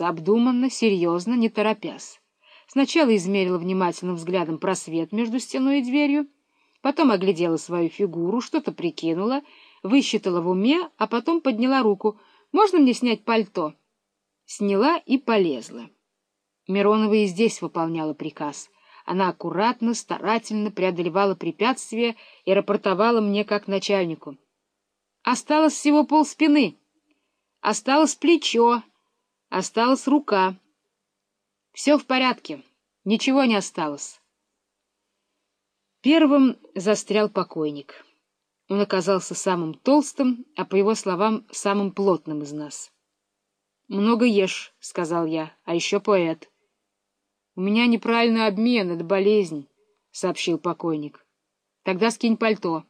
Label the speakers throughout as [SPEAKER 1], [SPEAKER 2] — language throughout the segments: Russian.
[SPEAKER 1] обдуманно, серьезно, не торопясь. Сначала измерила внимательным взглядом просвет между стеной и дверью, потом оглядела свою фигуру, что-то прикинула, высчитала в уме, а потом подняла руку. «Можно мне снять пальто?» Сняла и полезла. Миронова и здесь выполняла приказ. Она аккуратно, старательно преодолевала препятствия и рапортовала мне как начальнику. Осталось всего полспины. Осталось плечо. Осталась рука. Все в порядке. Ничего не осталось. Первым застрял покойник. Он оказался самым толстым, а, по его словам, самым плотным из нас. — Много ешь, — сказал я, — а еще поэт. — У меня неправильный обмен, это болезнь, — сообщил покойник. — Тогда скинь пальто.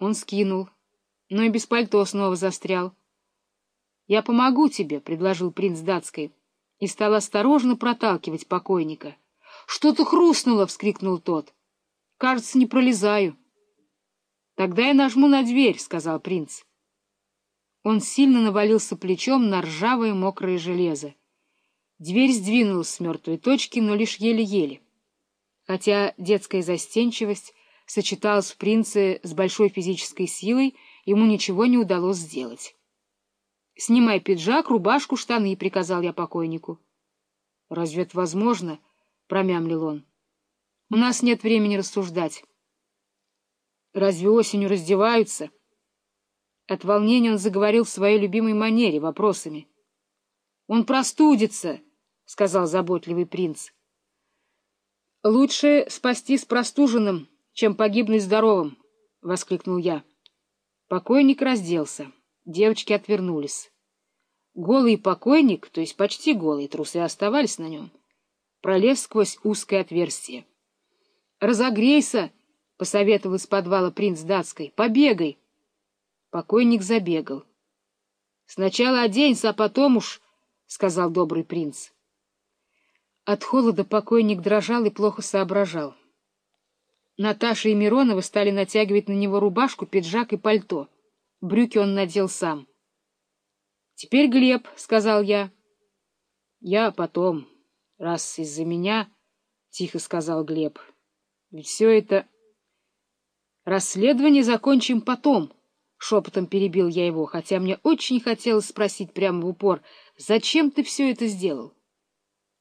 [SPEAKER 1] Он скинул, но и без пальто снова застрял. — Я помогу тебе, — предложил принц датской, и стал осторожно проталкивать покойника. — Что-то хрустнуло! — вскрикнул тот. — Кажется, не пролезаю. — Тогда я нажму на дверь, — сказал принц. Он сильно навалился плечом на ржавое мокрое железо. Дверь сдвинулась с мертвой точки, но лишь еле-еле. Хотя детская застенчивость сочеталась в принце с большой физической силой, ему ничего не удалось сделать. — Снимай пиджак, рубашку, штаны, — приказал я покойнику. — Разве это возможно? — промямлил он. — У нас нет времени рассуждать. Разве осенью раздеваются? От волнения он заговорил в своей любимой манере, вопросами. — Он простудится, — сказал заботливый принц. — Лучше спастись простуженным, чем погибнуть здоровым, — воскликнул я. Покойник разделся. Девочки отвернулись. Голый покойник, то есть почти голые трусы, оставались на нем, пролез сквозь узкое отверстие. — Разогрейся! —— посоветовал из подвала принц датской. — Побегай. Покойник забегал. — Сначала оденься, а потом уж, — сказал добрый принц. От холода покойник дрожал и плохо соображал. Наташа и Миронова стали натягивать на него рубашку, пиджак и пальто. Брюки он надел сам. — Теперь Глеб, — сказал я. — Я потом, раз из-за меня, — тихо сказал Глеб. — Ведь все это... Расследование закончим потом, — шепотом перебил я его, хотя мне очень хотелось спросить прямо в упор, зачем ты все это сделал?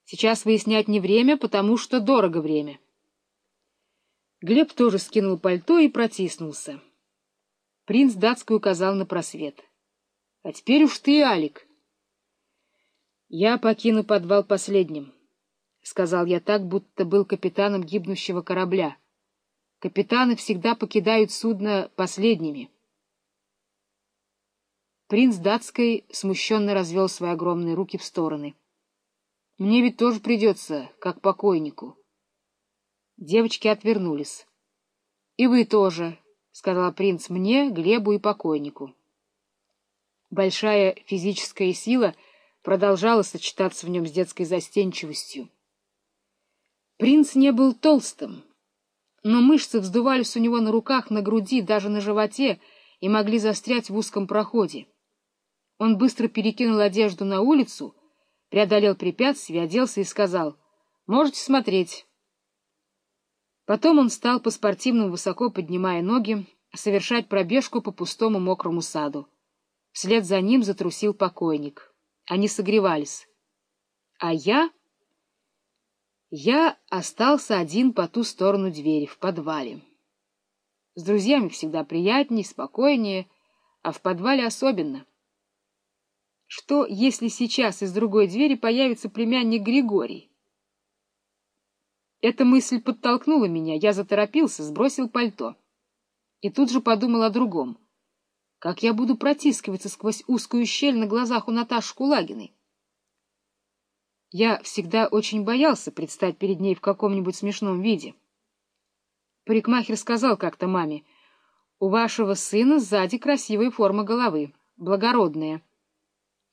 [SPEAKER 1] Сейчас выяснять не время, потому что дорого время. Глеб тоже скинул пальто и протиснулся. Принц датский указал на просвет. — А теперь уж ты, Алик. — Я покину подвал последним, — сказал я так, будто был капитаном гибнущего корабля. — Капитаны всегда покидают судно последними. Принц датской смущенно развел свои огромные руки в стороны. — Мне ведь тоже придется, как покойнику. Девочки отвернулись. — И вы тоже, — сказал принц мне, Глебу и покойнику. Большая физическая сила продолжала сочетаться в нем с детской застенчивостью. Принц не был толстым, но мышцы вздувались у него на руках, на груди, даже на животе и могли застрять в узком проходе. Он быстро перекинул одежду на улицу, преодолел препятствие, оделся и сказал «Можете смотреть». Потом он стал по-спортивному, высоко поднимая ноги, совершать пробежку по пустому мокрому саду. Вслед за ним затрусил покойник. Они согревались. А я... Я остался один по ту сторону двери, в подвале. С друзьями всегда приятнее, спокойнее, а в подвале особенно. Что, если сейчас из другой двери появится племянник Григорий? Эта мысль подтолкнула меня, я заторопился, сбросил пальто. И тут же подумал о другом. Как я буду протискиваться сквозь узкую щель на глазах у Наташи Кулагиной? Я всегда очень боялся предстать перед ней в каком-нибудь смешном виде. Парикмахер сказал как-то маме, «У вашего сына сзади красивая форма головы, благородная».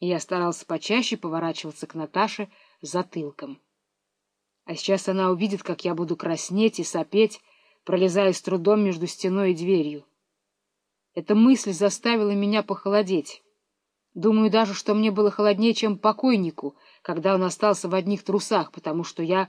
[SPEAKER 1] И я старался почаще поворачиваться к Наташе затылком. А сейчас она увидит, как я буду краснеть и сопеть, пролезая с трудом между стеной и дверью. Эта мысль заставила меня похолодеть. Думаю даже, что мне было холоднее, чем покойнику, когда он остался в одних трусах, потому что я